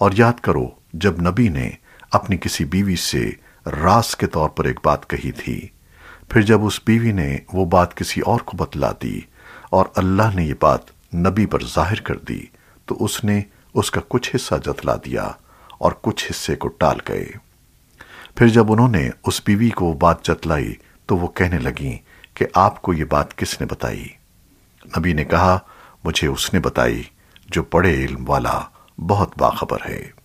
اور یاد کرو، جب نبی نے اپنی کسی بیوی سے راز کے طور پر ایک بات کہی تھی، پھر جب اس بیوی نے وہ بات کسی اور کو بتلا دی اور اللہ نے یہ بات نبی پر ظاہر کر دی، تو اس نے اس کا کچھ حصہ جتلا دیا اور کچھ حصے کو ٹال گئے۔ پھر جب انہوں نے اس بیوی کو وہ بات جتلائی، تو وہ کہنے لگیں کہ آپ کو یہ بات کس نے بتائی؟ نبی نے کہا، مجھے اس نے بتائی جو بڑے علم والا بہت باخبر ہے۔